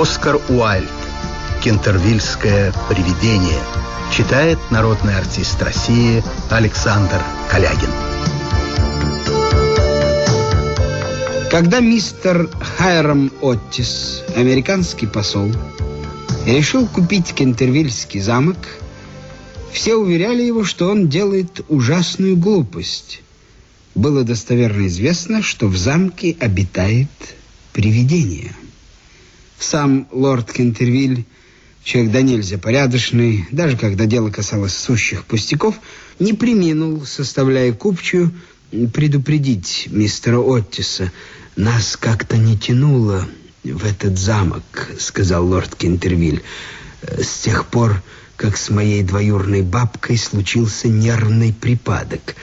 Оскар Уайльд. Кентервильское привидение. Читает народный артист России Александр Калягин. Когда мистер Хайрам Оттис, американский посол, решил купить Кентервильский замок, все уверяли его, что он делает ужасную глупость. Было достоверно известно, что в замке обитает привидение. Сам лорд Кентервиль, человек да нельзя порядочный, даже когда дело касалось сущих пустяков, не приминул, составляя купчую, предупредить мистера Оттиса. «Нас как-то не тянуло в этот замок», — сказал лорд Кентервиль. «С тех пор, как с моей двоюрной бабкой случился нервный припадок.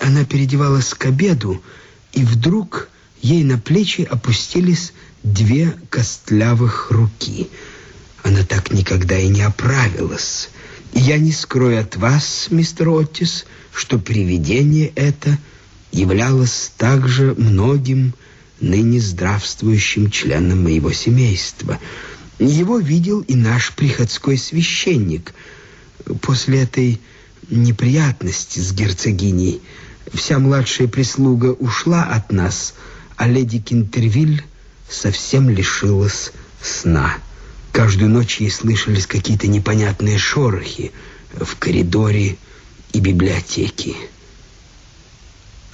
Она переодевалась к обеду, и вдруг ей на плечи опустились две костлявых руки. Она так никогда и не оправилась. И я не скрою от вас, мистер Оттис, что привидение это являлось также многим ныне здравствующим членом моего семейства. Его видел и наш приходской священник. После этой неприятности с герцогиней вся младшая прислуга ушла от нас, а леди Кентервиль совсем лишилась сна. Каждую ночь ей слышались какие-то непонятные шорохи в коридоре и библиотеке.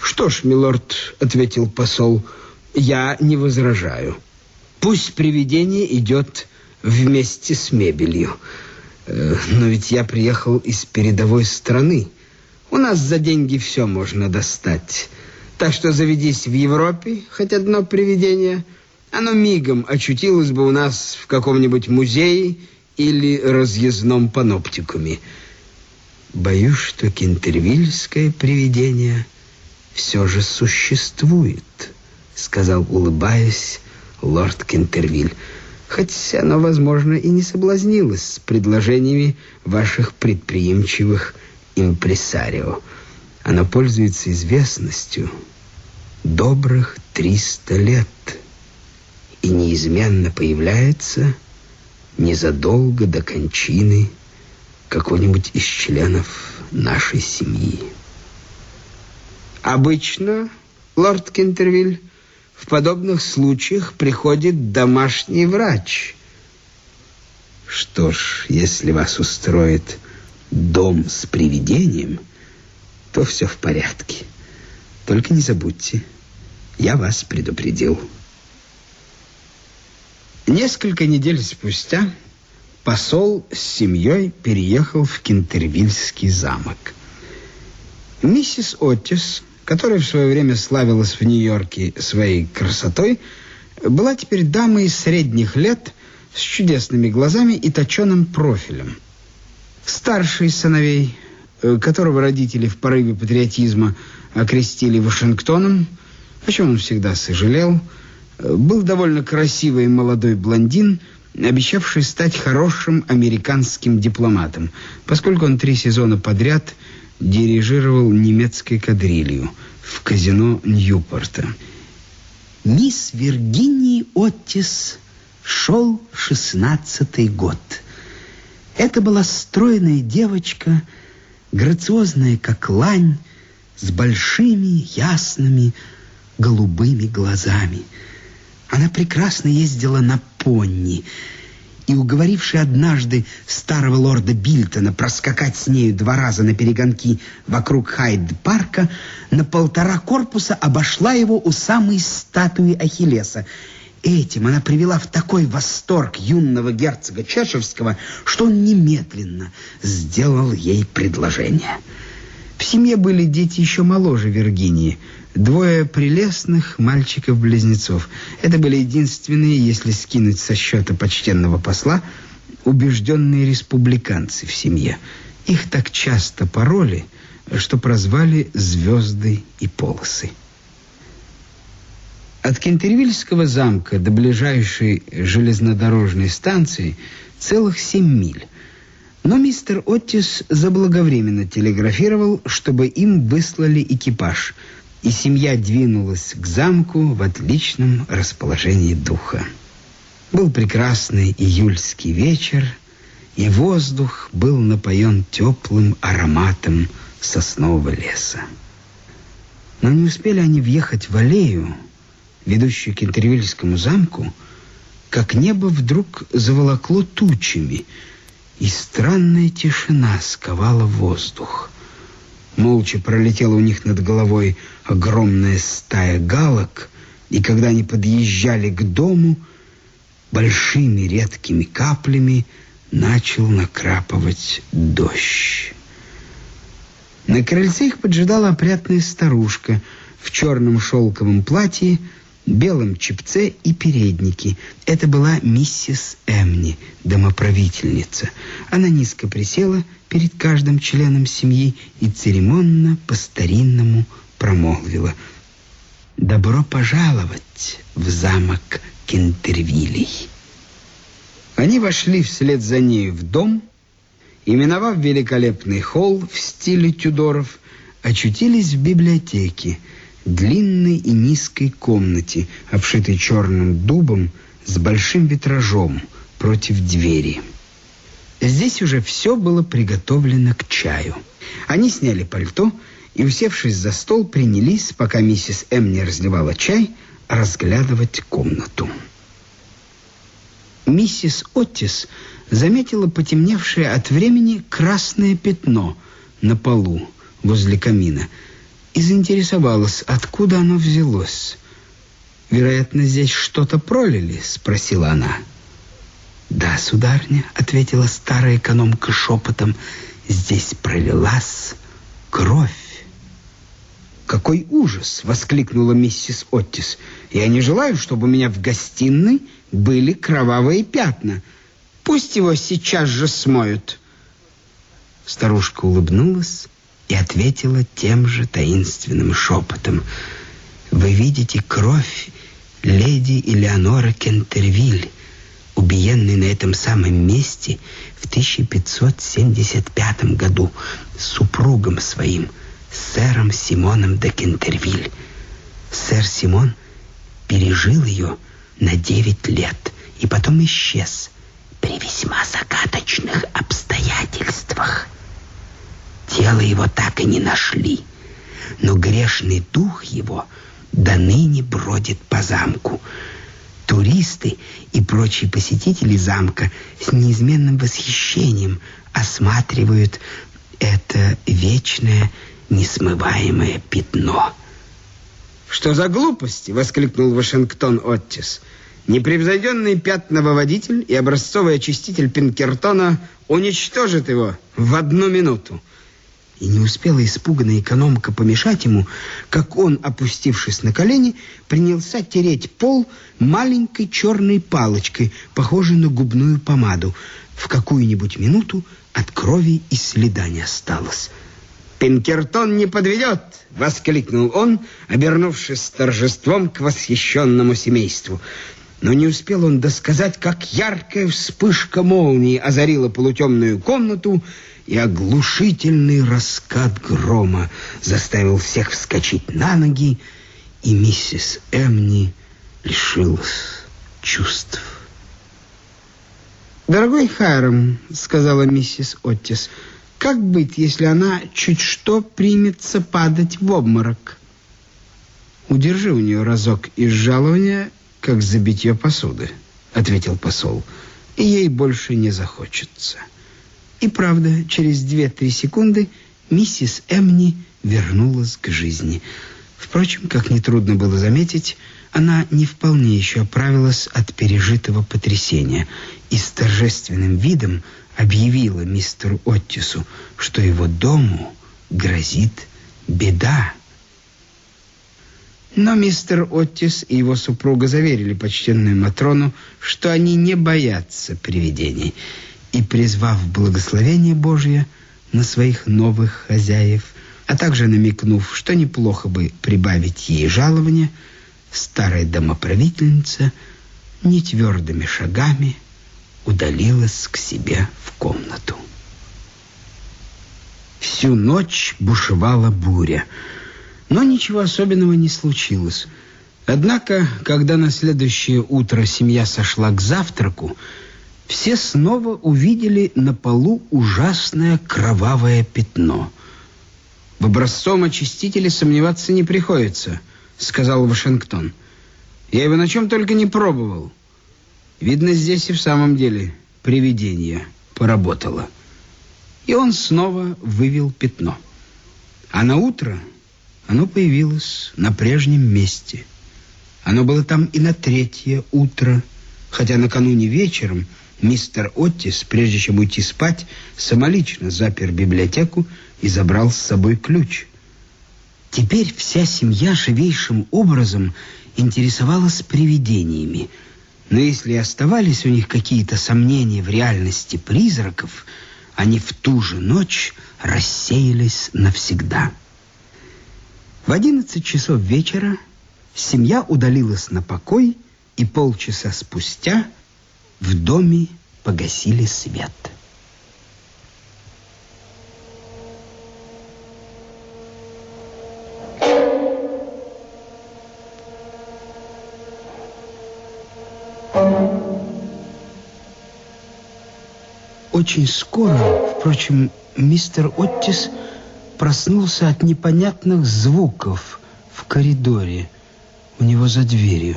«Что ж, милорд», — ответил посол, — «я не возражаю. Пусть привидение идет вместе с мебелью. Э, но ведь я приехал из передовой страны. У нас за деньги все можно достать. Так что заведись в Европе хоть одно привидение — оно мигом очутилось бы у нас в каком-нибудь музее или разъездном паноптикуме. Боюсь, что кентервильское привидение все же существует, сказал, улыбаясь, лорд Кентервиль. Хоть оно, возможно, и не соблазнилось с предложениями ваших предприимчивых импресарио. Оно пользуется известностью добрых триста лет и неизменно появляется незадолго до кончины какого-нибудь из членов нашей семьи. Обычно, лорд Кентервиль, в подобных случаях приходит домашний врач. Что ж, если вас устроит дом с привидением, то все в порядке. Только не забудьте, я вас предупредил. Несколько недель спустя посол с семьей переехал в Кентервильский замок. Миссис Оттис, которая в свое время славилась в Нью-Йорке своей красотой, была теперь дамой средних лет с чудесными глазами и точеным профилем. Старший сыновей, э, которого родители в порыве патриотизма окрестили Вашингтоном, о чем он всегда сожалел, был довольно красивый молодой блондин, обещавший стать хорошим американским дипломатом, поскольку он три сезона подряд дирижировал немецкой кадрилью в казино Ньюпорта. Мисс Виргинии Оттис шел шестнадцатый год. Это была стройная девочка, грациозная, как лань, с большими, ясными, голубыми глазами – она прекрасно ездила на пони, и, уговоривший однажды старого лорда Бильтона проскакать с нею два раза на перегонки вокруг Хайд-парка, на полтора корпуса обошла его у самой статуи Ахиллеса. Этим она привела в такой восторг юного герцога Чешевского, что он немедленно сделал ей предложение. В семье были дети еще моложе Виргинии, Двое прелестных мальчиков-близнецов. Это были единственные, если скинуть со счета почтенного посла, убежденные республиканцы в семье. Их так часто пороли, что прозвали «звезды и полосы». От Кентервильского замка до ближайшей железнодорожной станции целых семь миль. Но мистер Оттис заблаговременно телеграфировал, чтобы им выслали экипаж – и семья двинулась к замку в отличном расположении духа. Был прекрасный июльский вечер, и воздух был напоен теплым ароматом соснового леса. Но не успели они въехать в аллею, ведущую к Интервильскому замку, как небо вдруг заволокло тучами, и странная тишина сковала воздух. Молча пролетела у них над головой огромная стая галок, и когда они подъезжали к дому, большими редкими каплями начал накрапывать дождь. На крыльце их поджидала опрятная старушка в черном шелковом платье, белом чепце и переднике. Это была миссис Эмни, домоправительница. Она низко присела перед каждым членом семьи и церемонно по-старинному промолвила «Добро пожаловать в замок Кентервилей». Они вошли вслед за ней в дом, и, миновав великолепный холл в стиле Тюдоров, очутились в библиотеке, длинной и низкой комнате, обшитой черным дубом с большим витражом против двери. Здесь уже все было приготовлено к чаю. Они сняли пальто и, усевшись за стол, принялись, пока миссис М. не разливала чай, разглядывать комнату. Миссис Оттис заметила потемневшее от времени красное пятно на полу возле камина и заинтересовалась, откуда оно взялось. «Вероятно, здесь что-то пролили?» — спросила она. «Да, сударня», — ответила старая экономка шепотом, — «здесь пролилась кровь». «Какой ужас!» — воскликнула миссис Оттис. «Я не желаю, чтобы у меня в гостиной были кровавые пятна. Пусть его сейчас же смоют». Старушка улыбнулась и ответила тем же таинственным шепотом. «Вы видите кровь леди Элеонора Кентервиль, убиенной на этом самом месте в 1575 году супругом своим, сэром Симоном де Кентервиль. Сэр Симон пережил ее на 9 лет и потом исчез при весьма загадочных обстоятельствах. Тело его так и не нашли, но грешный дух его до ныне бродит по замку. Туристы и прочие посетители замка с неизменным восхищением осматривают это вечное несмываемое пятно. «Что за глупости?» — воскликнул Вашингтон Оттис. «Непревзойденный пятновыводитель и образцовый очиститель Пинкертона уничтожит его в одну минуту». И не успела испуганная экономка помешать ему, как он, опустившись на колени, принялся тереть пол маленькой черной палочкой, похожей на губную помаду. В какую-нибудь минуту от крови и следа не осталось. «Пинкертон не подведет!» — воскликнул он, обернувшись с торжеством к восхищенному семейству. Но не успел он досказать, как яркая вспышка молнии озарила полутемную комнату, и оглушительный раскат грома заставил всех вскочить на ноги, и миссис Эмни лишилась чувств. «Дорогой Хайрам», — сказала миссис Оттис, — как быть, если она чуть что примется падать в обморок? Удержи у нее разок из жалования, как за битье посуды, ответил посол, и ей больше не захочется. И правда, через две-три секунды миссис Эмни вернулась к жизни. Впрочем, как нетрудно было заметить, она не вполне еще оправилась от пережитого потрясения и с торжественным видом объявила мистеру Оттису, что его дому грозит беда. Но мистер Оттис и его супруга заверили почтенную Матрону, что они не боятся привидений, и, призвав благословение Божье на своих новых хозяев, а также намекнув, что неплохо бы прибавить ей жалование, старая домоправительница нетвердыми шагами удалилась к себе в комнату. Всю ночь бушевала буря, но ничего особенного не случилось. Однако, когда на следующее утро семья сошла к завтраку, все снова увидели на полу ужасное кровавое пятно. В образцом очистителе сомневаться не приходится, сказал Вашингтон. Я его на чем только не пробовал. Видно, здесь и в самом деле привидение поработало. И он снова вывел пятно. А на утро оно появилось на прежнем месте. Оно было там и на третье утро, хотя накануне вечером мистер Оттис, прежде чем уйти спать, самолично запер библиотеку и забрал с собой ключ. Теперь вся семья живейшим образом интересовалась привидениями. Но если оставались у них какие-то сомнения в реальности призраков, они в ту же ночь рассеялись навсегда. В одиннадцать часов вечера семья удалилась на покой, и полчаса спустя в доме погасили свет. Очень скоро, впрочем, мистер Оттис проснулся от непонятных звуков в коридоре у него за дверью.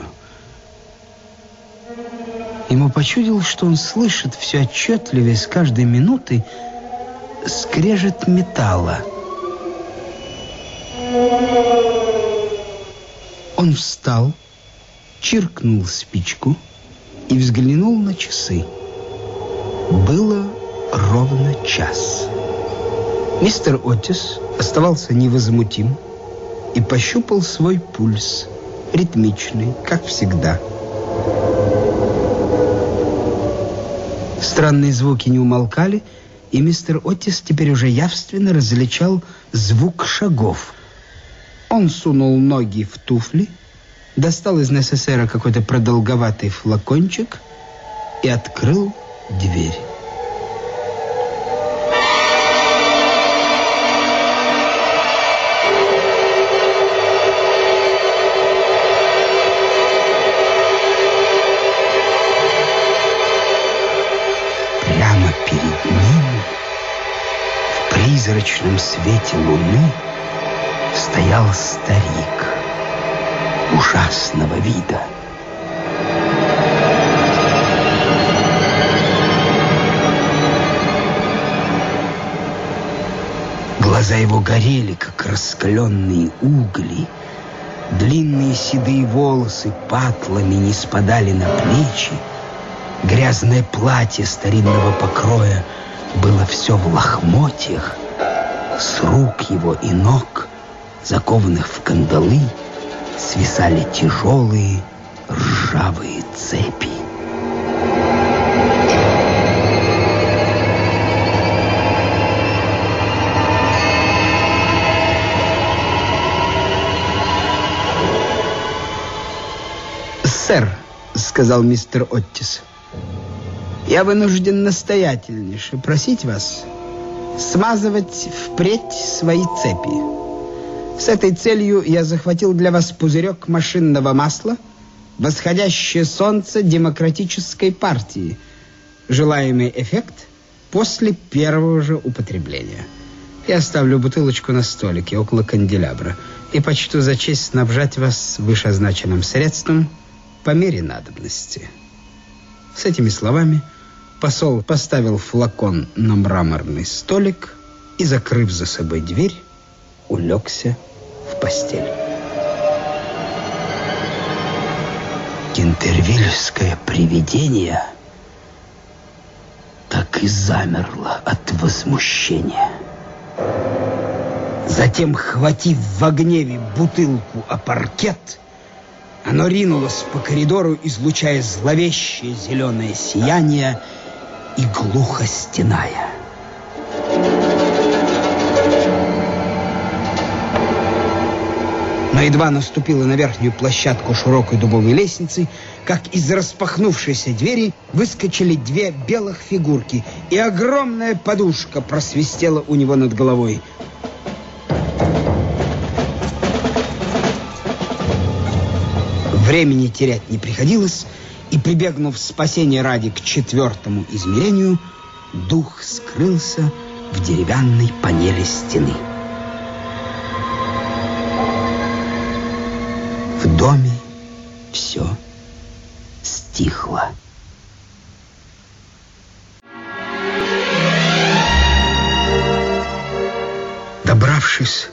Ему почудилось, что он слышит все отчетливее с каждой минутой скрежет металла. Он встал, чиркнул спичку и взглянул на часы. Было ровно час. Мистер Отис оставался невозмутим и пощупал свой пульс, ритмичный, как всегда. Странные звуки не умолкали, и мистер Отис теперь уже явственно различал звук шагов. Он сунул ноги в туфли, достал из НССР какой-то продолговатый флакончик и открыл дверь. Призрачном свете луны, стоял старик ужасного вида. Глаза его горели, как раскаленные угли. Длинные седые волосы патлами не спадали на плечи. Грязное платье старинного покроя было все в лохмотьях. С рук его и ног, закованных в кандалы, свисали тяжелые ржавые цепи. «Сэр», — сказал мистер Оттис, — «я вынужден настоятельнейше просить вас смазывать впредь свои цепи. С этой целью я захватил для вас пузырек машинного масла, восходящее солнце демократической партии, желаемый эффект после первого же употребления. Я оставлю бутылочку на столике около канделябра и почту за честь снабжать вас вышеозначенным средством по мере надобности. С этими словами посол поставил флакон на мраморный столик и, закрыв за собой дверь, улегся в постель. Кентервильское привидение так и замерло от возмущения. Затем, хватив в гневе бутылку о паркет, оно ринулось по коридору, излучая зловещее зеленое сияние и глухо стеная. Но едва наступила на верхнюю площадку широкой дубовой лестницы, как из распахнувшейся двери выскочили две белых фигурки, и огромная подушка просвистела у него над головой. Времени терять не приходилось, и, прибегнув спасения ради к четвертому измерению, дух скрылся в деревянной панели стены. В доме все стихло. Добравшись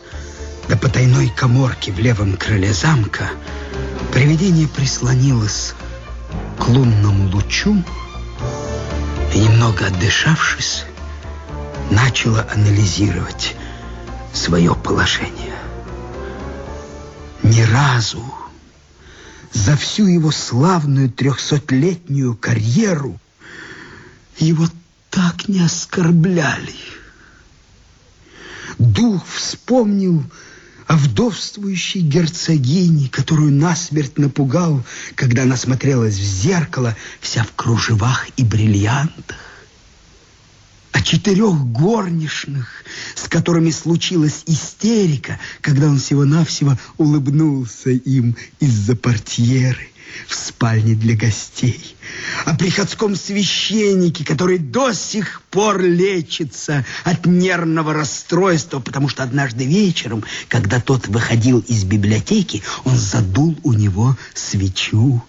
до потайной коморки в левом крыле замка, привидение прислонилось к лунному лучу и, немного отдышавшись, начало анализировать свое положение. Ни разу за всю его славную трехсотлетнюю карьеру его так не оскорбляли. Дух вспомнил о вдовствующей герцогине, которую насмерть напугал, когда она смотрелась в зеркало, вся в кружевах и бриллиантах. О четырех горничных, с которыми случилась истерика, когда он всего-навсего улыбнулся им из-за портьеры в спальне для гостей, о приходском священнике, который до сих пор лечится от нервного расстройства, потому что однажды вечером, когда тот выходил из библиотеки, он задул у него свечу.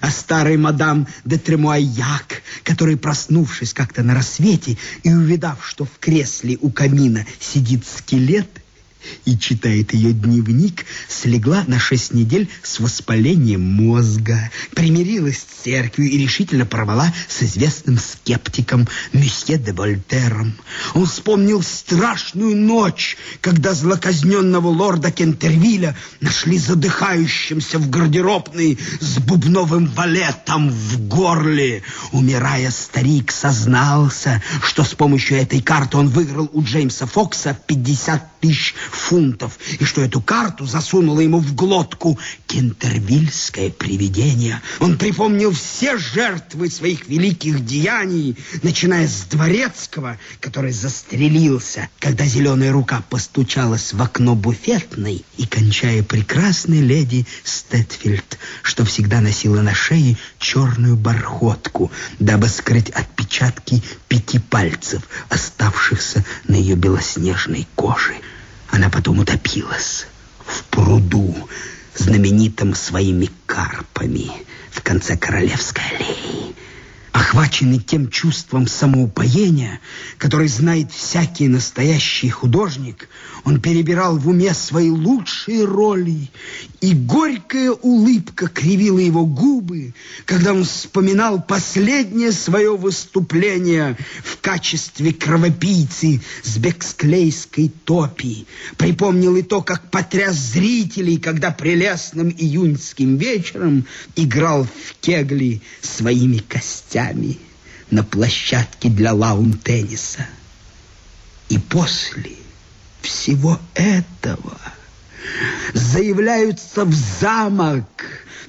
О старой мадам де Тремуаяк, которая, проснувшись как-то на рассвете и увидав, что в кресле у камина сидит скелет, и читает ее дневник, слегла на шесть недель с воспалением мозга, примирилась с церковью и решительно порвала с известным скептиком месье де Вольтером. Он вспомнил страшную ночь, когда злоказненного лорда Кентервилля нашли задыхающимся в гардеробной с бубновым валетом в горле. Умирая, старик сознался, что с помощью этой карты он выиграл у Джеймса Фокса 50 тысяч фунтов, и что эту карту засунуло ему в глотку кентервильское привидение. Он припомнил все жертвы своих великих деяний, начиная с Дворецкого, который застрелился, когда зеленая рука постучалась в окно буфетной, и кончая прекрасной леди Стэтфилд, что всегда носила на шее черную бархотку, дабы скрыть отпечатки пяти пальцев, оставшихся на ее белоснежной коже. Она потом утопилась в пруду, знаменитом своими карпами в конце Королевской аллеи. Охваченный тем чувством самоупоения, который знает всякий настоящий художник, он перебирал в уме свои лучшие роли, и горькая улыбка кривила его губы, когда он вспоминал последнее свое выступление в качестве кровопийцы с бексклейской топи. Припомнил и то, как потряс зрителей, когда прелестным июньским вечером играл в кегли своими костями на площадке для лаун-тенниса. И после всего этого заявляются в замок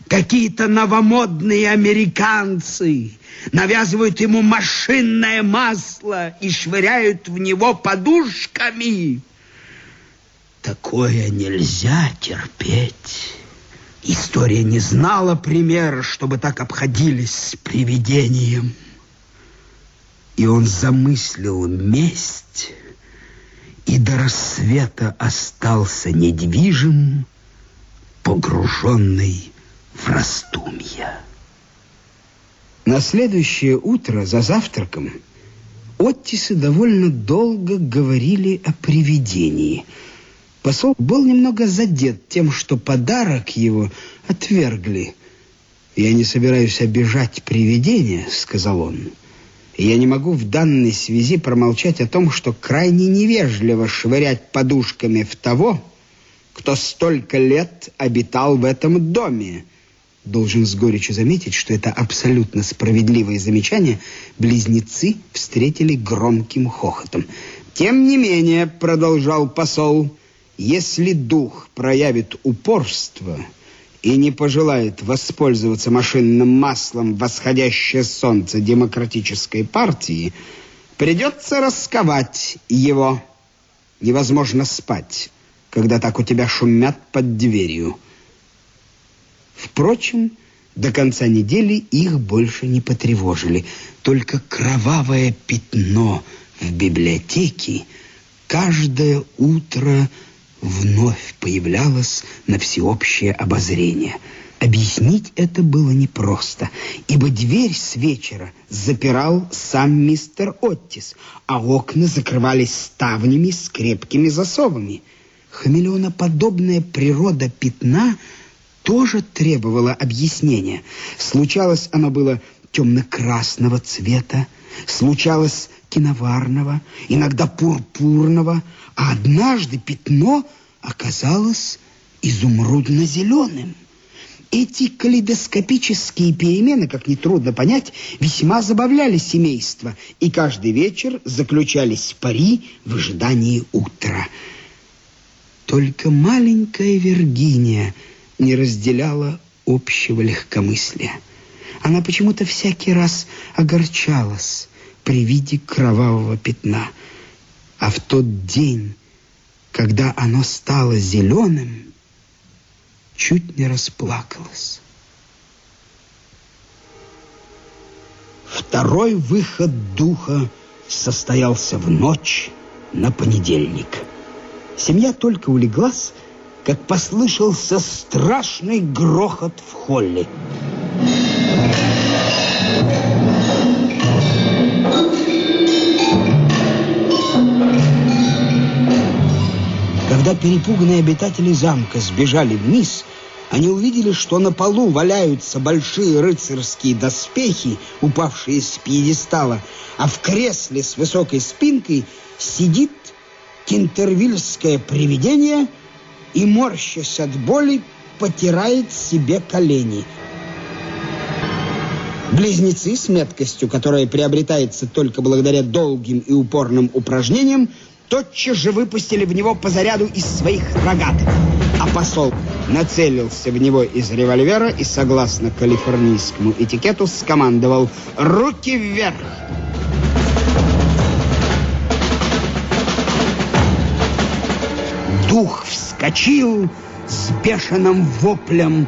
какие-то новомодные американцы, навязывают ему машинное масло и швыряют в него подушками. Такое нельзя терпеть. История не знала примера, чтобы так обходились с привидением. И он замыслил месть и до рассвета остался недвижим, погруженный в раздумья. На следующее утро за завтраком Оттисы довольно долго говорили о привидении. Посол был немного задет тем, что подарок его отвергли. «Я не собираюсь обижать привидения», — сказал он. Я не могу в данной связи промолчать о том, что крайне невежливо швырять подушками в того, кто столько лет обитал в этом доме. Должен с горечью заметить, что это абсолютно справедливое замечание близнецы встретили громким хохотом. «Тем не менее», — продолжал посол, — «если дух проявит упорство...» и не пожелает воспользоваться машинным маслом восходящее солнце демократической партии, придется расковать его. Невозможно спать, когда так у тебя шумят под дверью. Впрочем, до конца недели их больше не потревожили. Только кровавое пятно в библиотеке каждое утро вновь появлялось на всеобщее обозрение. Объяснить это было непросто, ибо дверь с вечера запирал сам мистер Оттис, а окна закрывались ставнями с крепкими засовами. Хамелеоноподобная природа пятна тоже требовала объяснения. Случалось, оно было темно-красного цвета, случалось киноварного, иногда пурпурного, а однажды пятно оказалось изумрудно-зеленым. Эти калейдоскопические перемены, как нетрудно понять, весьма забавляли семейство, и каждый вечер заключались пари в ожидании утра. Только маленькая Виргиния не разделяла общего легкомыслия. Она почему-то всякий раз огорчалась при виде кровавого пятна. А в тот день, когда оно стало зеленым, чуть не расплакалась. Второй выход духа состоялся в ночь на понедельник. Семья только улеглась, как послышался страшный грохот в холле. Когда перепуганные обитатели замка сбежали вниз, они увидели, что на полу валяются большие рыцарские доспехи, упавшие с пьедестала, а в кресле с высокой спинкой сидит кентервильское привидение и, морщась от боли, потирает себе колени. Близнецы с меткостью, которая приобретается только благодаря долгим и упорным упражнениям, тотчас же выпустили в него по заряду из своих рогаток. А посол нацелился в него из револьвера и, согласно калифорнийскому этикету, скомандовал «Руки вверх!». Дух вскочил с бешеным воплем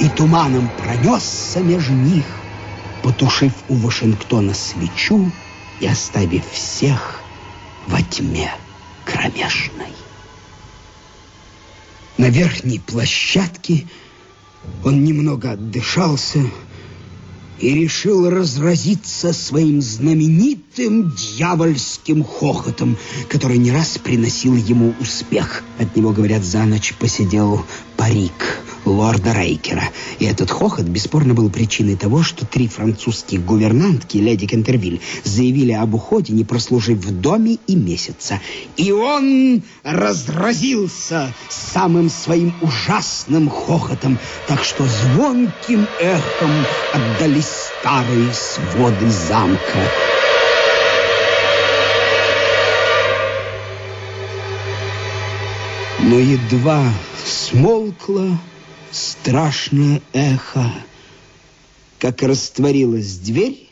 и туманом пронесся между них, потушив у Вашингтона свечу и оставив всех во тьме кромешной. На верхней площадке он немного отдышался и решил разразиться своим знаменитым дьявольским хохотом, который не раз приносил ему успех. От него, говорят, за ночь посидел парик лорда Рейкера. И этот хохот бесспорно был причиной того, что три французские гувернантки леди Кентервиль заявили об уходе, не прослужив в доме и месяца. И он разразился самым своим ужасным хохотом, так что звонким эхом отдались старые своды замка. Но едва смолкло страшное эхо, как растворилась дверь,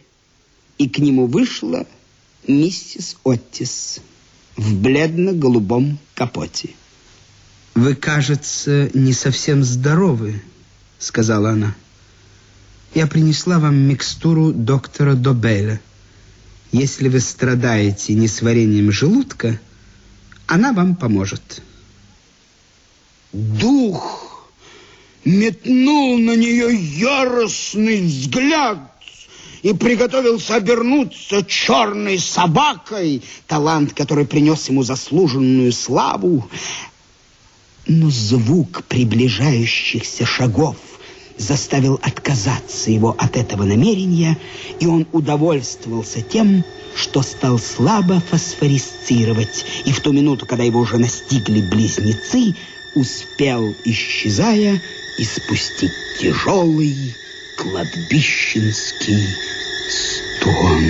и к нему вышла миссис Оттис в бледно-голубом капоте. «Вы, кажется, не совсем здоровы», — сказала она. «Я принесла вам микстуру доктора Добеля. Если вы страдаете несварением желудка, она вам поможет». «Дух!» Метнул на нее яростный взгляд и приготовился обернуться черной собакой, талант, который принес ему заслуженную славу. Но звук приближающихся шагов заставил отказаться его от этого намерения, и он удовольствовался тем, что стал слабо фосфорисцировать, и в ту минуту, когда его уже настигли близнецы, успел, исчезая, и спустить тяжелый кладбищенский стон.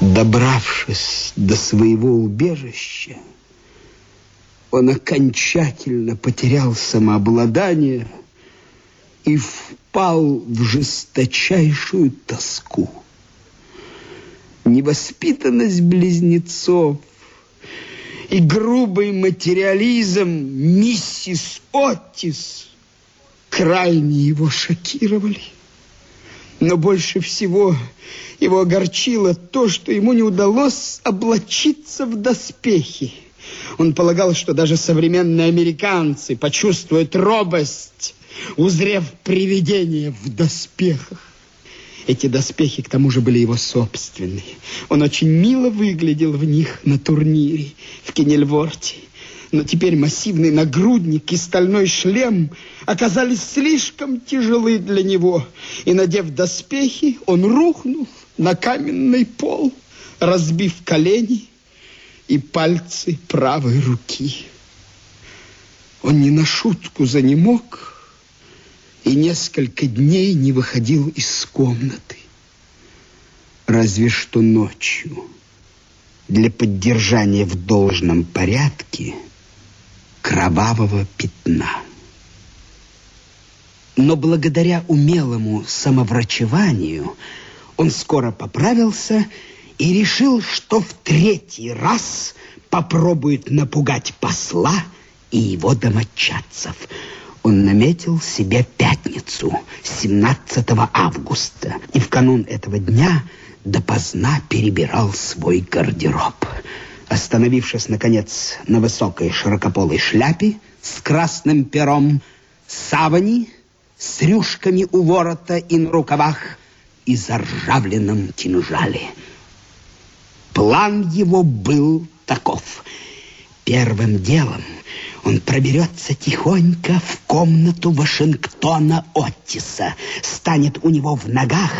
Добравшись до своего убежища, он окончательно потерял самообладание – и впал в жесточайшую тоску. Невоспитанность близнецов и грубый материализм миссис Оттис крайне его шокировали. Но больше всего его огорчило то, что ему не удалось облачиться в доспехи. Он полагал, что даже современные американцы почувствуют робость, узрев привидение в доспехах. Эти доспехи, к тому же, были его собственные. Он очень мило выглядел в них на турнире в Кенельворте. Но теперь массивный нагрудник и стальной шлем оказались слишком тяжелы для него. И, надев доспехи, он рухнул на каменный пол, разбив колени и пальцы правой руки. Он не на шутку занемог и несколько дней не выходил из комнаты. Разве что ночью для поддержания в должном порядке кровавого пятна. Но благодаря умелому самоврачеванию он скоро поправился и решил, что в третий раз попробует напугать посла и его домочадцев. Он наметил себе пятницу, 17 августа, и в канун этого дня допоздна перебирал свой гардероб. Остановившись, наконец, на высокой широкополой шляпе с красным пером, савани с рюшками у ворота и на рукавах и заржавленном кинжале – План его был таков. Первым делом он проберется тихонько в комнату Вашингтона Оттиса, станет у него в ногах,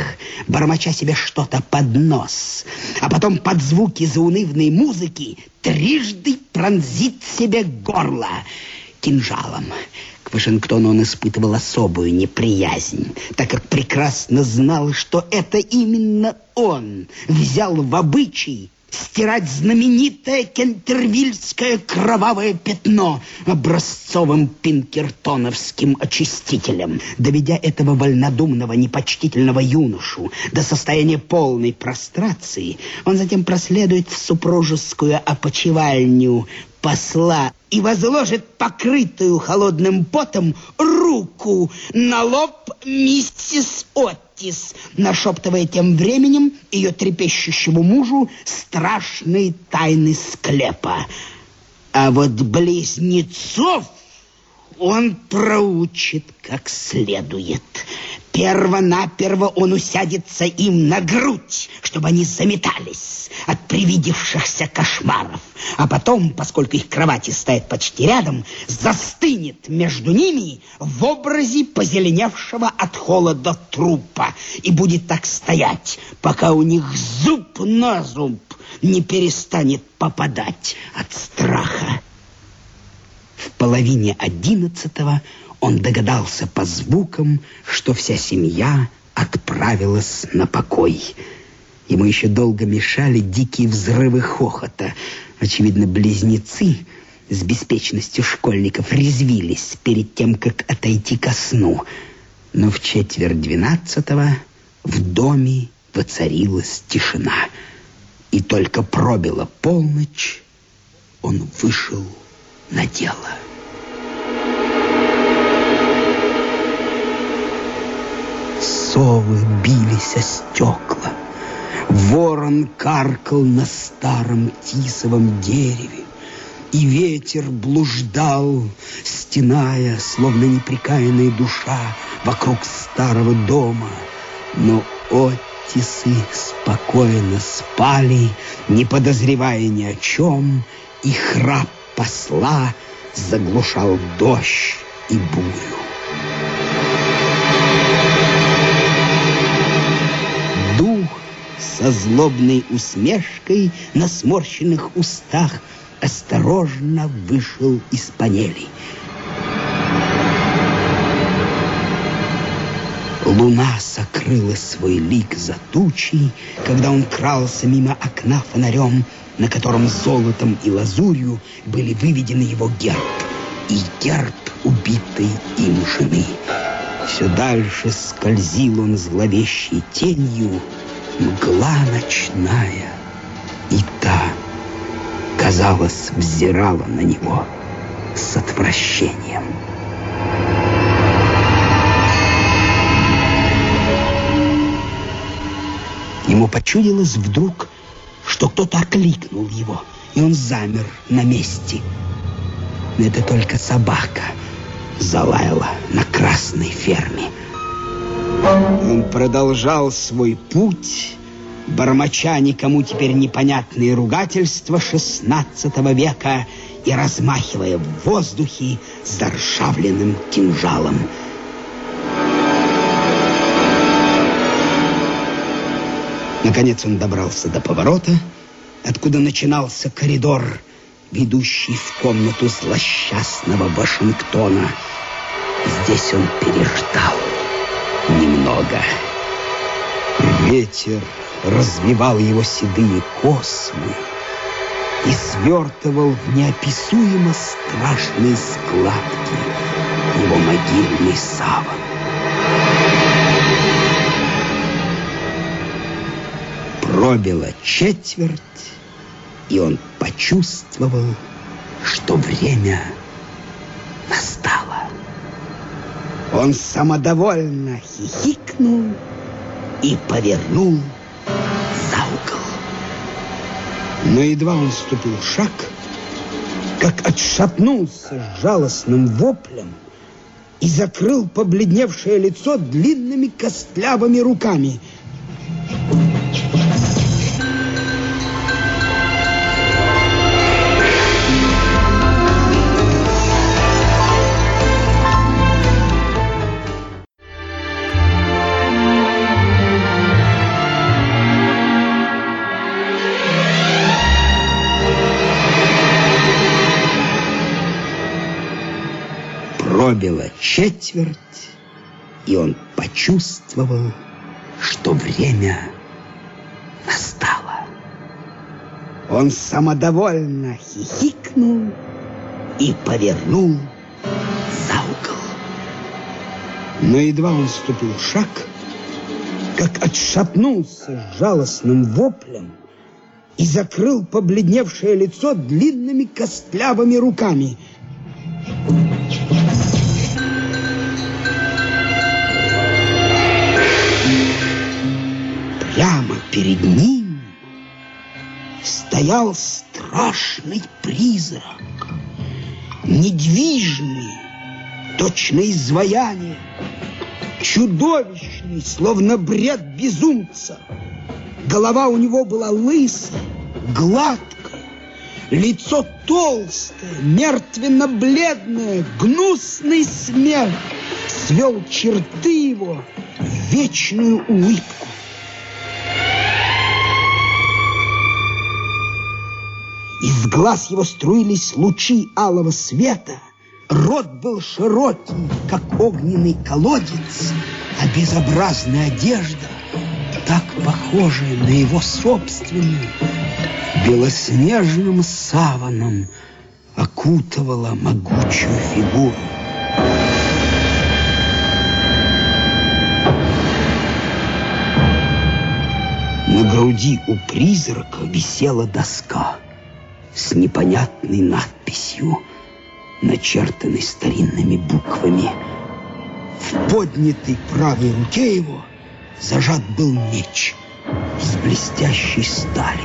бормоча себе что-то под нос, а потом под звуки заунывной музыки трижды пронзит себе горло кинжалом. К Вашингтону он испытывал особую неприязнь, так как прекрасно знал, что это именно он взял в обычай стирать знаменитое кентервильское кровавое пятно образцовым пинкертоновским очистителем. Доведя этого вольнодумного, непочтительного юношу до состояния полной прострации, он затем проследует в супружескую опочивальню посла и возложит покрытую холодным потом руку на лоб миссис Оттис, нашептывая тем временем ее трепещущему мужу страшные тайны склепа. А вот близнецов он проучит как следует. Первонаперво он усядется им на грудь, чтобы они заметались от привидевшихся кошмаров. А потом, поскольку их кровати стоят почти рядом, застынет между ними в образе позеленевшего от холода трупа и будет так стоять, пока у них зуб на зуб не перестанет попадать от страха. В половине одиннадцатого он догадался по звукам, что вся семья отправилась на покой. Ему еще долго мешали дикие взрывы хохота. Очевидно, близнецы с беспечностью школьников резвились перед тем, как отойти ко сну. Но в четверть двенадцатого в доме воцарилась тишина. И только пробила полночь, он вышел на дело. Совы бились о стекла. Ворон каркал на старом тисовом дереве. И ветер блуждал, стеная, словно неприкаянная душа, вокруг старого дома. Но оттисы спокойно спали, не подозревая ни о чем, и храп посла заглушал дождь и бурю. со злобной усмешкой на сморщенных устах осторожно вышел из панели. Луна сокрыла свой лик за тучей, когда он крался мимо окна фонарем, на котором золотом и лазурью были выведены его герб и герб убитой им жены. Все дальше скользил он зловещей тенью, мгла ночная, и та, казалось, взирала на него с отвращением. Ему почудилось вдруг, что кто-то окликнул его, и он замер на месте. Но это только собака залаяла на красной ферме. Он продолжал свой путь, бормоча никому теперь непонятные ругательства XVI века и размахивая в воздухе заржавленным кинжалом. Наконец он добрался до поворота, откуда начинался коридор, ведущий в комнату злосчастного Вашингтона. Здесь он переждал немного. Ветер развивал его седые космы и свертывал в неописуемо страшные складки его могильный саван. Пробила четверть, и он почувствовал, что время настало. Он самодовольно хихикнул и повернул за угол. Но едва он ступил шаг, как отшатнулся жалостным воплем и закрыл побледневшее лицо длинными костлявыми руками – четверть, и он почувствовал, что время настало. Он самодовольно хихикнул и повернул за угол. Но едва он ступил шаг, как отшатнулся жалостным воплем и закрыл побледневшее лицо длинными костлявыми руками – перед ним стоял страшный призрак, недвижный, точно изваяние, чудовищный, словно бред безумца. Голова у него была лысая, гладкая, лицо толстое, мертвенно-бледное, гнусный смех свел черты его в вечную улыбку. Из глаз его струились лучи алого света. Рот был широкий, как огненный колодец, а безобразная одежда, так похожая на его собственную, белоснежным саваном окутывала могучую фигуру. На груди у призрака висела доска с непонятной надписью, начертанной старинными буквами. В поднятой правой руке его зажат был меч из блестящей стали.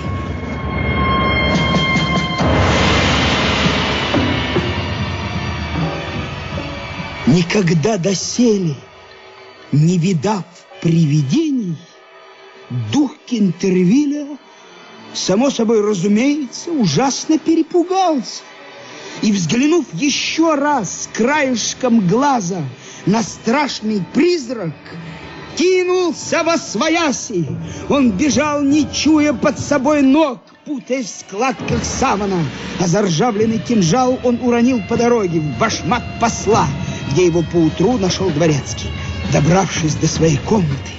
Никогда доселе, не видав привидений, дух Кентервилля само собой разумеется, ужасно перепугался. И, взглянув еще раз краешком глаза на страшный призрак, кинулся во свояси. Он бежал, не чуя под собой ног, путаясь в складках савана. А заржавленный кинжал он уронил по дороге в башмак посла, где его поутру нашел дворецкий. Добравшись до своей комнаты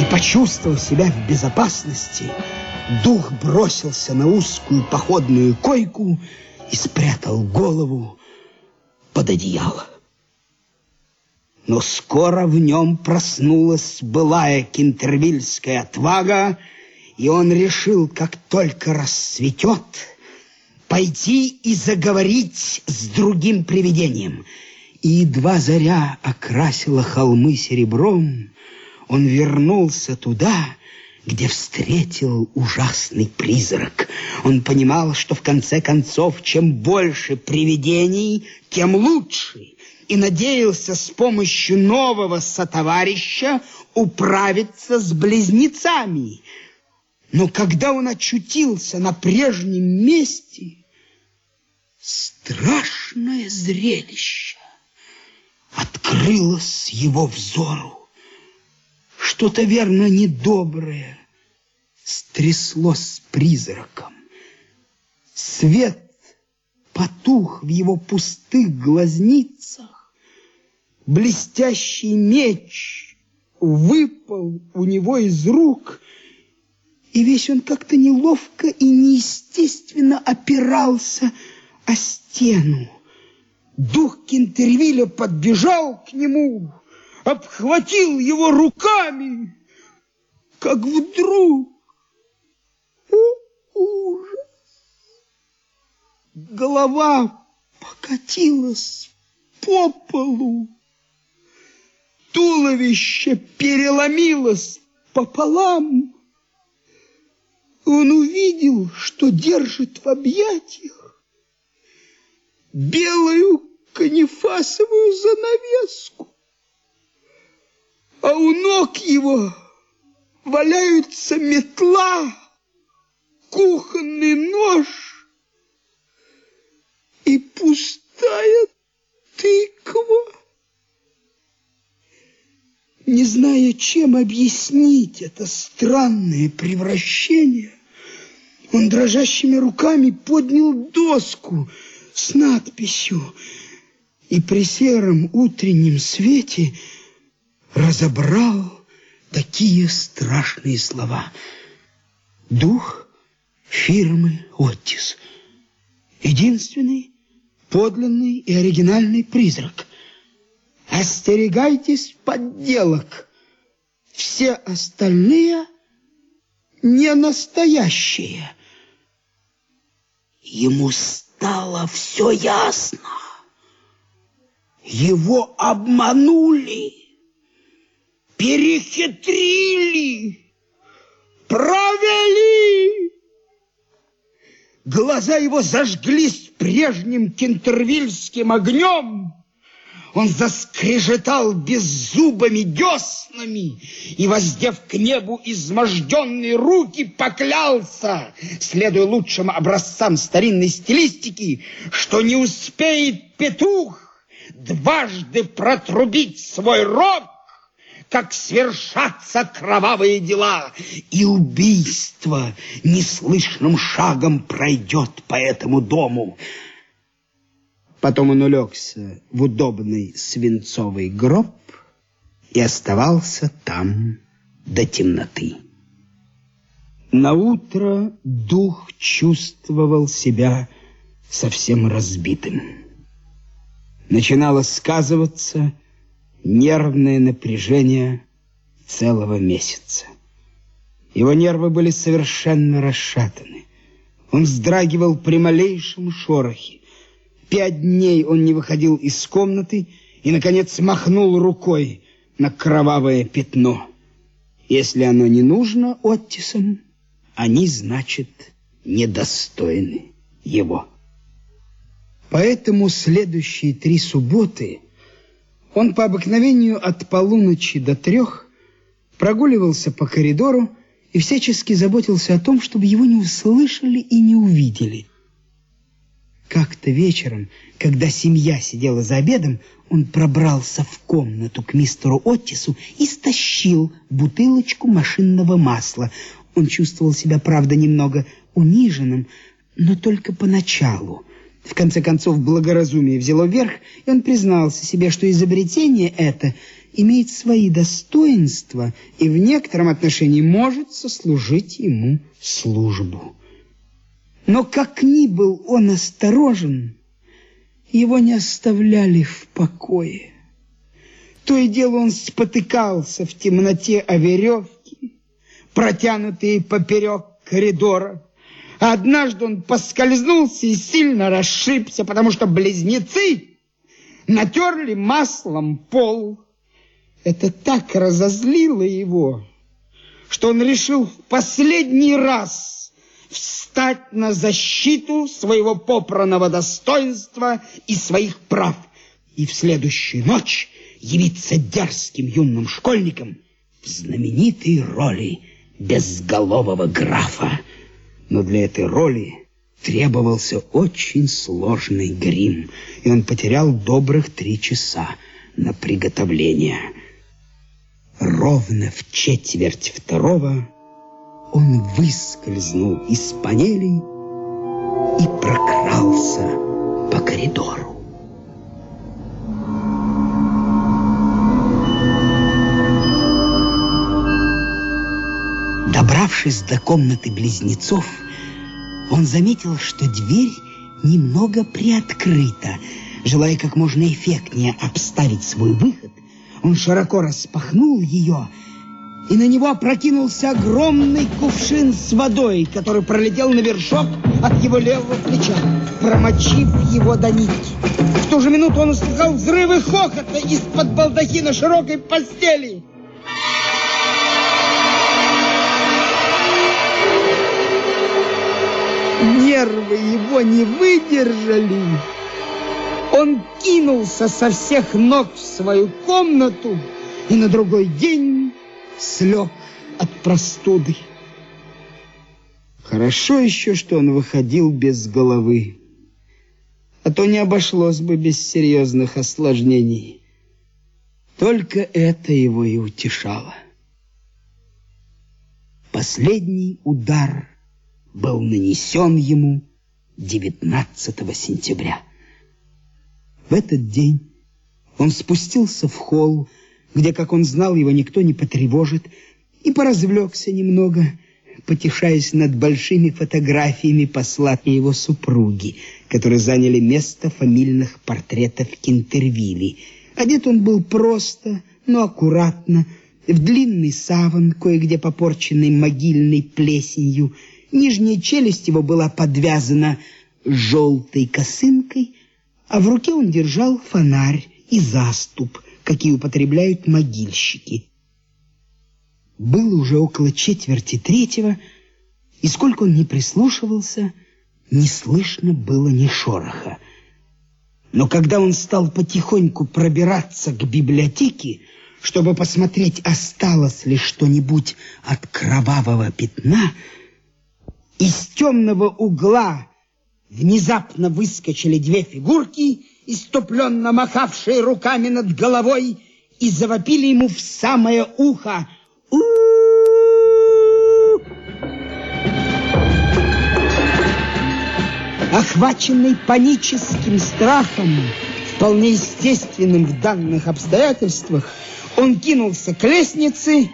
и почувствовав себя в безопасности, Дух бросился на узкую походную койку и спрятал голову под одеяло. Но скоро в нем проснулась былая кентервильская отвага, и он решил, как только рассветет, пойти и заговорить с другим привидением. И едва заря окрасила холмы серебром, он вернулся туда, где встретил ужасный призрак. Он понимал, что в конце концов, чем больше привидений, тем лучше, и надеялся с помощью нового сотоварища управиться с близнецами. Но когда он очутился на прежнем месте, страшное зрелище открылось его взору. Что-то верно недоброе стряслось с призраком. Свет потух в его пустых глазницах. Блестящий меч выпал у него из рук, и весь он как-то неловко и неестественно опирался о стену. Дух Кентервиля подбежал к нему, обхватил его руками, как вдруг... О, ужас! Голова покатилась по полу. Туловище переломилось пополам. Он увидел, что держит в объятиях белую канифасовую занавеску а у ног его валяются метла, кухонный нож и пустая тыква. Не зная, чем объяснить это странное превращение, он дрожащими руками поднял доску с надписью и при сером утреннем свете – разобрал такие страшные слова. Дух фирмы «Оттис». Единственный, подлинный и оригинальный призрак. Остерегайтесь подделок. Все остальные не настоящие. Ему стало все ясно. Его обманули перехитрили, провели. Глаза его зажглись прежним кентервильским огнем. Он заскрежетал беззубыми деснами и, воздев к небу изможденные руки, поклялся, следуя лучшим образцам старинной стилистики, что не успеет петух дважды протрубить свой рог, как свершатся кровавые дела, и убийство неслышным шагом пройдет по этому дому. Потом он улегся в удобный свинцовый гроб и оставался там до темноты. На утро дух чувствовал себя совсем разбитым. Начинало сказываться нервное напряжение целого месяца. Его нервы были совершенно расшатаны. Он вздрагивал при малейшем шорохе. Пять дней он не выходил из комнаты и, наконец, махнул рукой на кровавое пятно. Если оно не нужно Оттисам, они, значит, недостойны его. Поэтому следующие три субботы он по обыкновению от полуночи до трех прогуливался по коридору и всячески заботился о том, чтобы его не услышали и не увидели. Как-то вечером, когда семья сидела за обедом, он пробрался в комнату к мистеру Оттису и стащил бутылочку машинного масла. Он чувствовал себя, правда, немного униженным, но только поначалу. В конце концов, благоразумие взяло верх, и он признался себе, что изобретение это имеет свои достоинства и в некотором отношении может сослужить ему службу. Но как ни был он осторожен, его не оставляли в покое. То и дело он спотыкался в темноте о веревке, протянутые поперек коридора. Однажды он поскользнулся и сильно расшибся, потому что близнецы натерли маслом пол. Это так разозлило его, что он решил в последний раз встать на защиту своего попранного достоинства и своих прав. И в следующую ночь явиться дерзким юным школьником в знаменитой роли безголового графа. Но для этой роли требовался очень сложный грим, и он потерял добрых три часа на приготовление. Ровно в четверть второго он выскользнул из панелей и прокрался по коридору. Добравшись до комнаты близнецов, он заметил, что дверь немного приоткрыта. Желая как можно эффектнее обставить свой выход, он широко распахнул ее, и на него опрокинулся огромный кувшин с водой, который пролетел на вершок от его левого плеча, промочив его до нитки. В ту же минуту он услыхал взрывы хохота из-под балдахина широкой постели. Нервы его не выдержали. Он кинулся со всех ног в свою комнату и на другой день слег от простуды. Хорошо еще, что он выходил без головы, а то не обошлось бы без серьезных осложнений. Только это его и утешало. Последний удар был нанесен ему 19 сентября. В этот день он спустился в холл, где, как он знал, его никто не потревожит, и поразвлекся немного, потешаясь над большими фотографиями посла и его супруги, которые заняли место фамильных портретов Кентервилли. Одет он был просто, но аккуратно, в длинный саван, кое-где попорченный могильной плесенью, Нижняя челюсть его была подвязана желтой косынкой, а в руке он держал фонарь и заступ, какие употребляют могильщики. Было уже около четверти третьего, и сколько он не прислушивался, не слышно было ни шороха. Но когда он стал потихоньку пробираться к библиотеке, чтобы посмотреть, осталось ли что-нибудь от кровавого пятна, из темного угла внезапно выскочили две фигурки, иступленно махавшие руками над головой, и завопили ему в самое ухо. у Охваченный паническим страхом, вполне естественным в данных обстоятельствах, он кинулся к лестнице,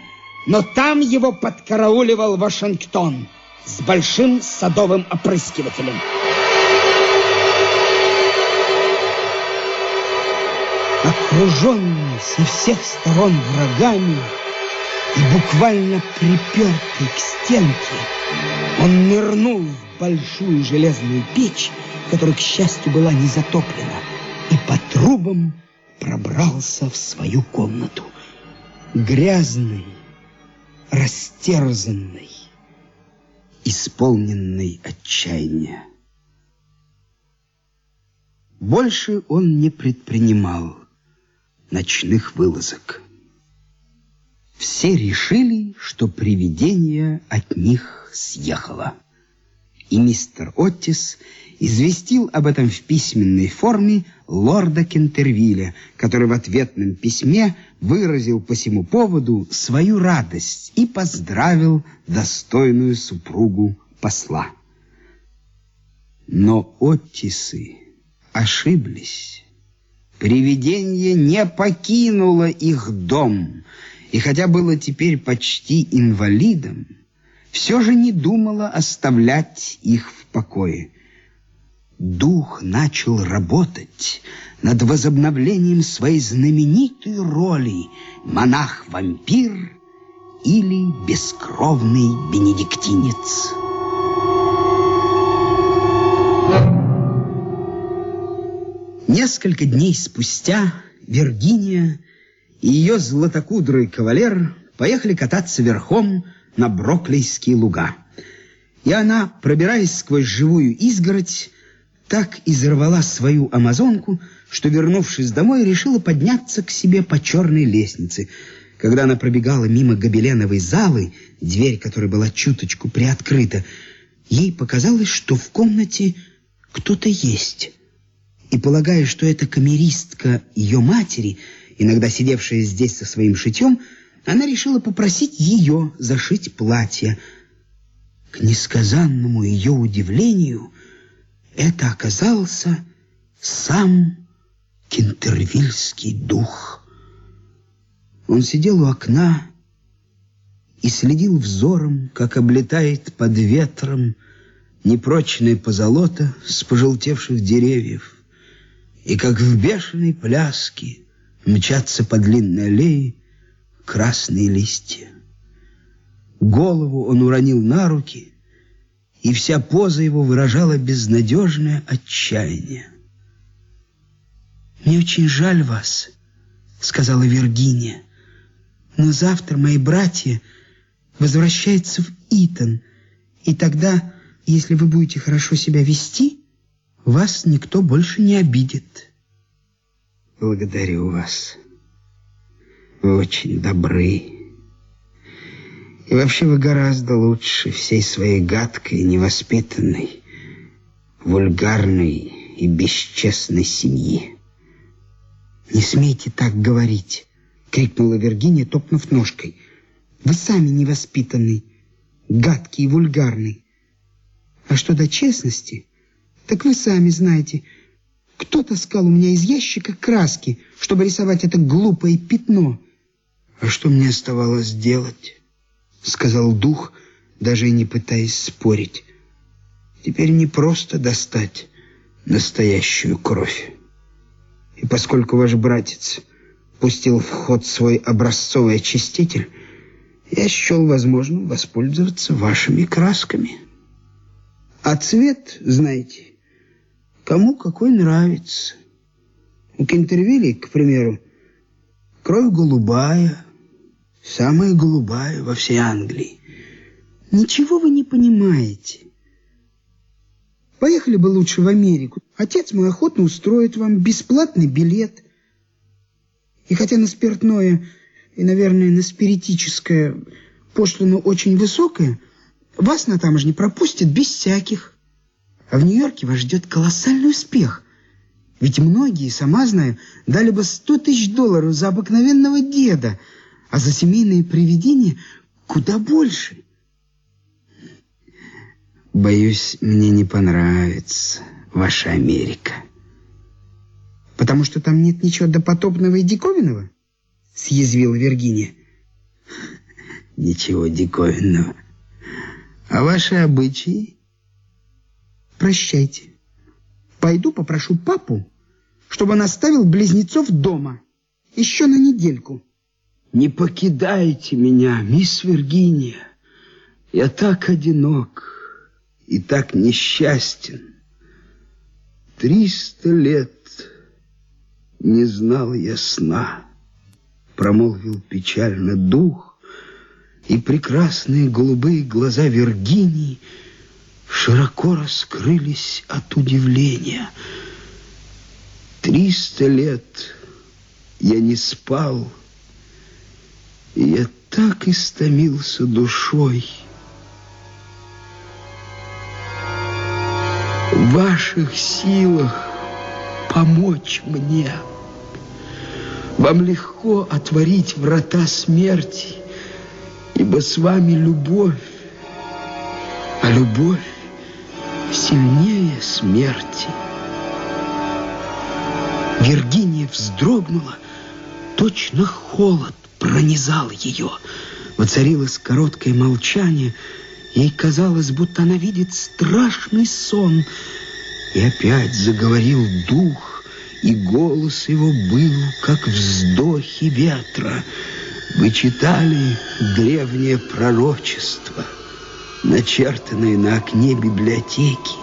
но там его подкарауливал Вашингтон с большим садовым опрыскивателем. Окруженный со всех сторон врагами и буквально припертый к стенке, он нырнул в большую железную печь, которая, к счастью, была не затоплена, и по трубам пробрался в свою комнату. Грязный, растерзанный, исполненный отчаяния. Больше он не предпринимал ночных вылазок. Все решили, что привидение от них съехало. И мистер Оттис известил об этом в письменной форме лорда Кентервилля, который в ответном письме выразил по всему поводу свою радость и поздравил достойную супругу посла. Но Оттисы ошиблись. Привидение не покинуло их дом, и хотя было теперь почти инвалидом, все же не думала оставлять их в покое. Дух начал работать над возобновлением своей знаменитой роли монах-вампир или бескровный бенедиктинец. Несколько дней спустя Виргиния и ее златокудрый кавалер поехали кататься верхом на Броклейские луга. И она, пробираясь сквозь живую изгородь, так изорвала свою амазонку, что, вернувшись домой, решила подняться к себе по черной лестнице. Когда она пробегала мимо гобеленовой залы, дверь которой была чуточку приоткрыта, ей показалось, что в комнате кто-то есть. И, полагая, что это камеристка ее матери, иногда сидевшая здесь со своим шитьем, она решила попросить ее зашить платье. К несказанному ее удивлению, это оказался сам кентервильский дух. Он сидел у окна и следил взором, как облетает под ветром непрочное позолота с пожелтевших деревьев, и как в бешеной пляске мчатся по длинной аллее красные листья. Голову он уронил на руки, и вся поза его выражала безнадежное отчаяние. «Мне очень жаль вас», — сказала Виргиния, «но завтра мои братья возвращаются в Итон, и тогда, если вы будете хорошо себя вести, вас никто больше не обидит». «Благодарю вас», вы очень добры. И вообще вы гораздо лучше всей своей гадкой, невоспитанной, вульгарной и бесчестной семьи. «Не смейте так говорить!» — крикнула Виргиния, топнув ножкой. «Вы сами невоспитанный, гадкий и вульгарный. А что до честности, так вы сами знаете, кто таскал у меня из ящика краски, чтобы рисовать это глупое пятно». «А что мне оставалось делать?» — сказал дух, даже не пытаясь спорить. «Теперь не просто достать настоящую кровь. И поскольку ваш братец пустил в ход свой образцовый очиститель, я счел возможным воспользоваться вашими красками. А цвет, знаете, кому какой нравится. У Кентервилли, к примеру, кровь голубая, самая голубая во всей Англии. Ничего вы не понимаете. Поехали бы лучше в Америку. Отец мой охотно устроит вам бесплатный билет. И хотя на спиртное и, наверное, на спиритическое пошлину очень высокая, вас на таможне пропустят без всяких. А в Нью-Йорке вас ждет колоссальный успех. Ведь многие, сама знаю, дали бы сто тысяч долларов за обыкновенного деда – а за семейные привидения куда больше. Боюсь, мне не понравится ваша Америка. Потому что там нет ничего допотопного и диковинного? Съязвила Виргиния. Ничего диковинного. А ваши обычаи? Прощайте. Пойду попрошу папу, чтобы он оставил близнецов дома. Еще на недельку. Не покидайте меня, мисс Виргиния. Я так одинок и так несчастен. Триста лет не знал я сна, промолвил печально дух, и прекрасные голубые глаза Виргинии широко раскрылись от удивления. Триста лет я не спал, я так истомился душой. В ваших силах помочь мне. Вам легко отворить врата смерти, ибо с вами любовь, а любовь сильнее смерти. Виргиния вздрогнула, точно холод пронизал ее. Воцарилось короткое молчание. Ей казалось, будто она видит страшный сон. И опять заговорил дух, и голос его был, как вздохи ветра. Вы читали древнее пророчество, начертанное на окне библиотеки.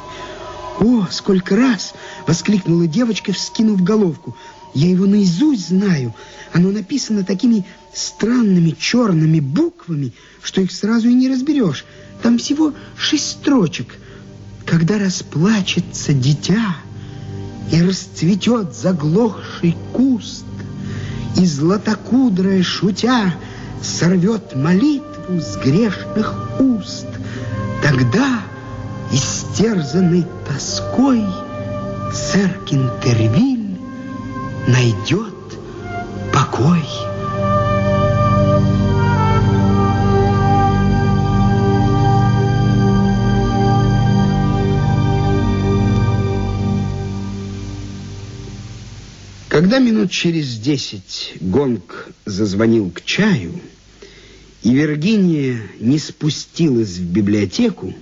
«О, сколько раз!» — воскликнула девочка, вскинув головку. «Я его наизусть знаю. Оно написано такими странными черными буквами, что их сразу и не разберешь. Там всего шесть строчек. Когда расплачется дитя и расцветет заглохший куст, и златокудрая шутя сорвет молитву с грешных уст, тогда, истерзанный тоской, сэр Кентервиль найдет покой. Когда минут через десять гонг зазвонил к чаю, и Виргиния не спустилась в библиотеку,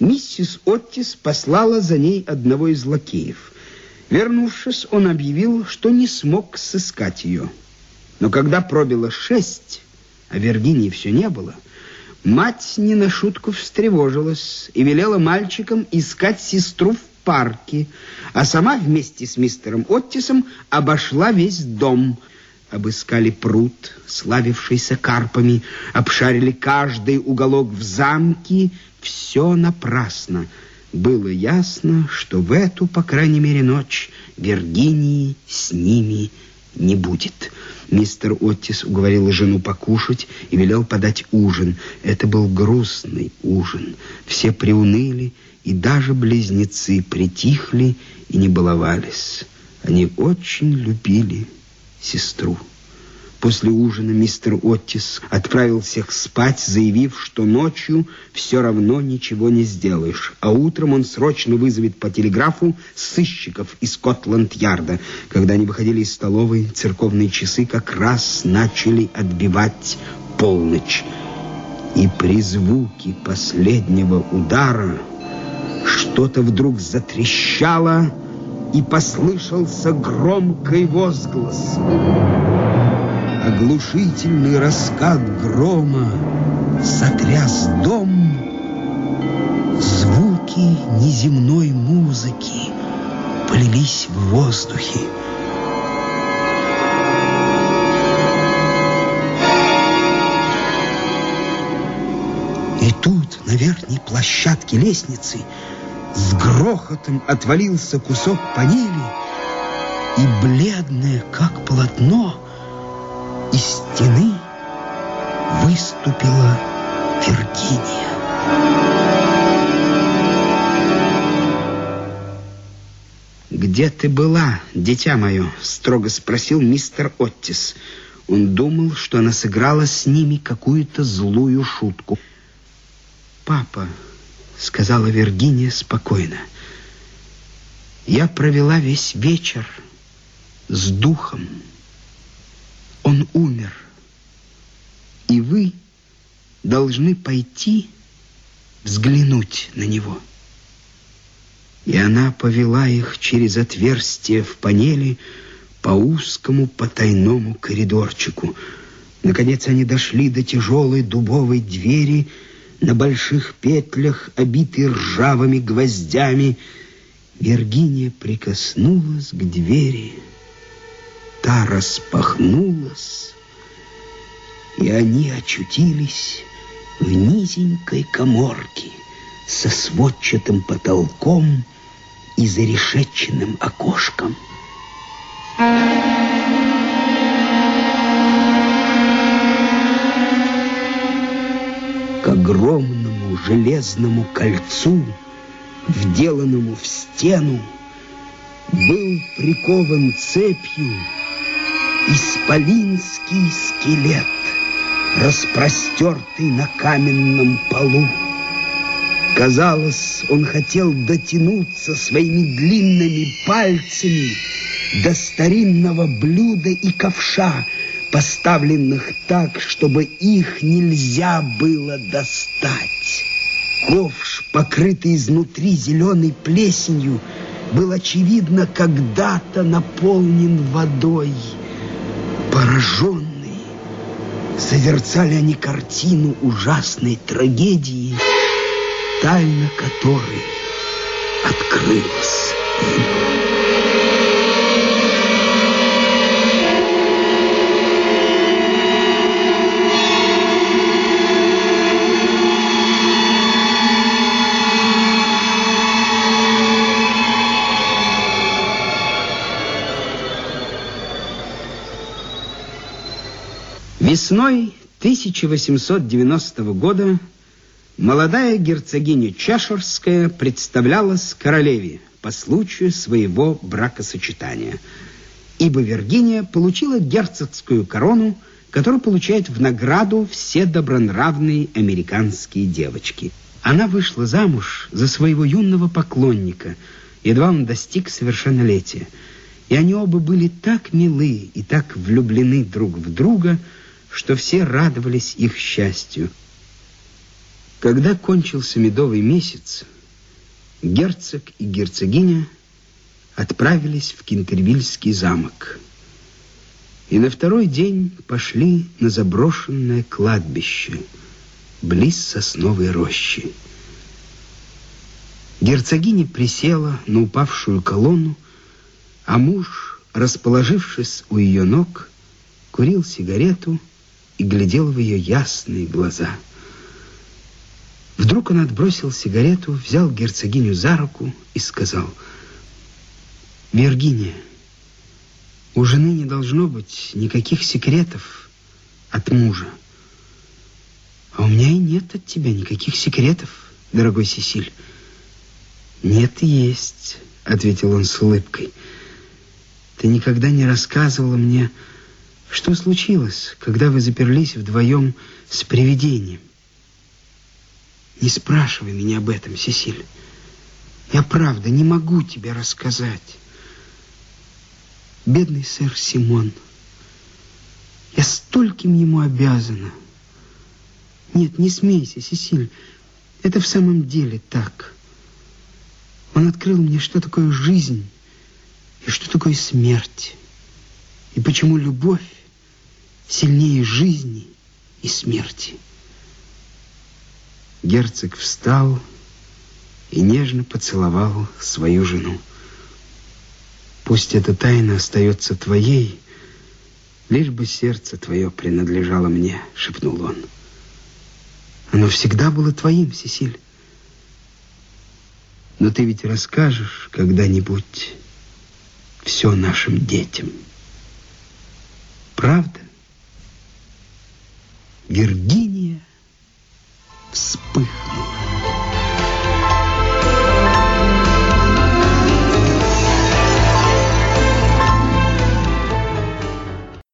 миссис Оттис послала за ней одного из лакеев. Вернувшись, он объявил, что не смог сыскать ее. Но когда пробило шесть, а Виргинии все не было, мать не на шутку встревожилась и велела мальчикам искать сестру в парке, а сама вместе с мистером Оттисом обошла весь дом. Обыскали пруд, славившийся карпами, обшарили каждый уголок в замке. Все напрасно. Было ясно, что в эту, по крайней мере, ночь Виргинии с ними не будет. Мистер Оттис уговорил жену покушать и велел подать ужин. Это был грустный ужин. Все приуныли, и даже близнецы притихли и не баловались. Они очень любили сестру. После ужина мистер Оттис отправил всех спать, заявив, что ночью все равно ничего не сделаешь, а утром он срочно вызовет по телеграфу сыщиков из Скотланд-Ярда. Когда они выходили из столовой, церковные часы как раз начали отбивать полночь. И при звуке последнего удара что-то вдруг затрещало, и послышался громкий возглас. Оглушительный раскат грома сотряс дом. Звуки неземной музыки полились в воздухе. И тут на верхней площадке лестницы с грохотом отвалился кусок панели, и бледное, как полотно, из стены выступила Виргиния. «Где ты была, дитя мое?» — строго спросил мистер Оттис. Он думал, что она сыграла с ними какую-то злую шутку. «Папа», — сказала Виргиния спокойно, — «я провела весь вечер с духом. Он умер, и вы должны пойти взглянуть на него». И она повела их через отверстие в панели по узкому потайному коридорчику. Наконец они дошли до тяжелой дубовой двери, на больших петлях, обитый ржавыми гвоздями. Виргиния прикоснулась к двери. Та распахнулась, и они очутились в низенькой коморке со сводчатым потолком и зарешеченным окошком. к огромному железному кольцу, вделанному в стену, был прикован цепью исполинский скелет, распростертый на каменном полу. Казалось, он хотел дотянуться своими длинными пальцами до старинного блюда и ковша, поставленных так, чтобы их нельзя было достать. Ковш, покрытый изнутри зеленой плесенью, был, очевидно, когда-то наполнен водой. Пораженные, созерцали они картину ужасной трагедии, тайна которой открылась Весной 1890 года молодая герцогиня Чашерская представлялась королеве по случаю своего бракосочетания, ибо Виргиния получила герцогскую корону, которую получают в награду все добронравные американские девочки. Она вышла замуж за своего юного поклонника, едва он достиг совершеннолетия. И они оба были так милы и так влюблены друг в друга, что все радовались их счастью. Когда кончился медовый месяц, герцог и герцогиня отправились в Кентервильский замок. И на второй день пошли на заброшенное кладбище, близ сосновой рощи. Герцогиня присела на упавшую колонну, а муж, расположившись у ее ног, курил сигарету и глядел в ее ясные глаза. Вдруг он отбросил сигарету, взял герцогиню за руку и сказал, «Виргиния, у жены не должно быть никаких секретов от мужа. А у меня и нет от тебя никаких секретов, дорогой Сесиль». «Нет, есть», — ответил он с улыбкой. «Ты никогда не рассказывала мне что случилось, когда вы заперлись вдвоем с привидением? Не спрашивай меня об этом, Сесиль. Я правда не могу тебе рассказать. Бедный сэр Симон. Я стольким ему обязана. Нет, не смейся, Сесиль. Это в самом деле так. Он открыл мне, что такое жизнь и что такое смерть. И почему любовь сильнее жизни и смерти. Герцог встал и нежно поцеловал свою жену. Пусть эта тайна остается твоей, лишь бы сердце твое принадлежало мне, шепнул он. Оно всегда было твоим, Сесиль. Но ты ведь расскажешь когда-нибудь все нашим детям. Правда? Виргиния вспыхнула.